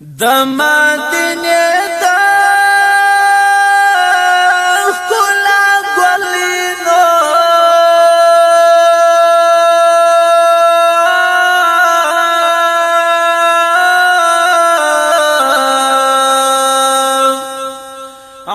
د مدینه ته کولا ګلینو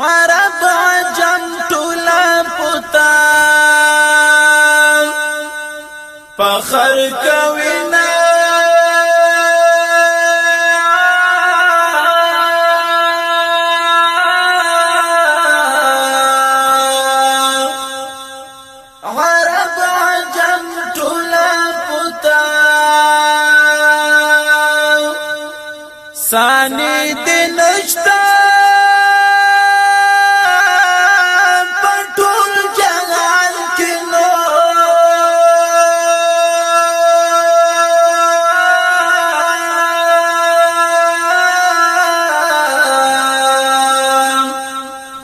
عرب عجم ټولا پتا فخر کوي سانی دی نشتا پټول جهان کې نو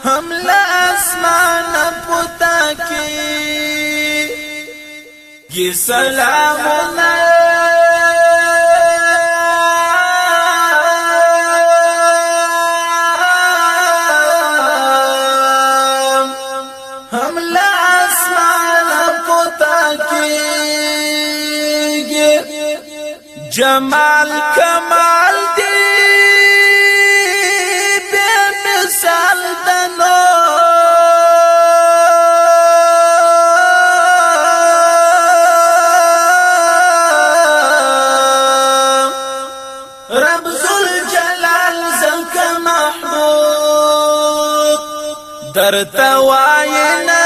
هم له اسمان پتا کې سلامونه جمال کمال دی بے مثال دنو رب ذل جلال زنک محمود در توائنا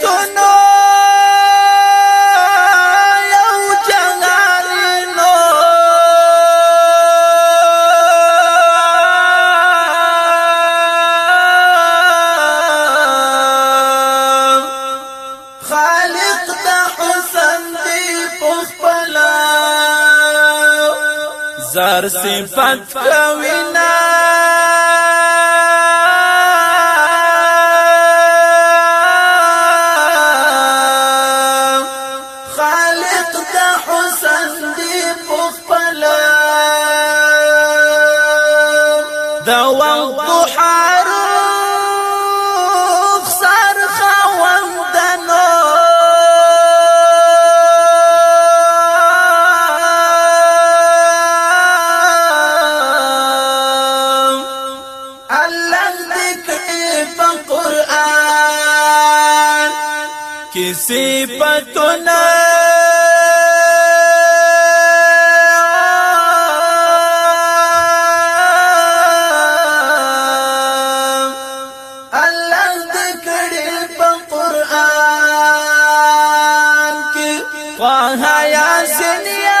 زر صفات کوینا خالق دا حسن دی پخپلا دا وضحا صفتنا الله د کړي په قران کې طه یا سنیا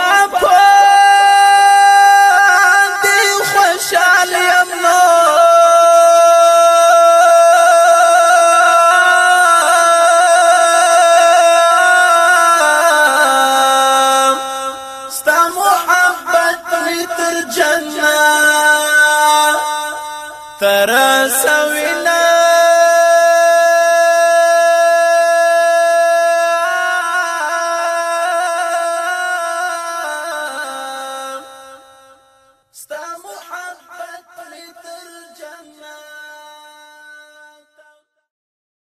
ترسوي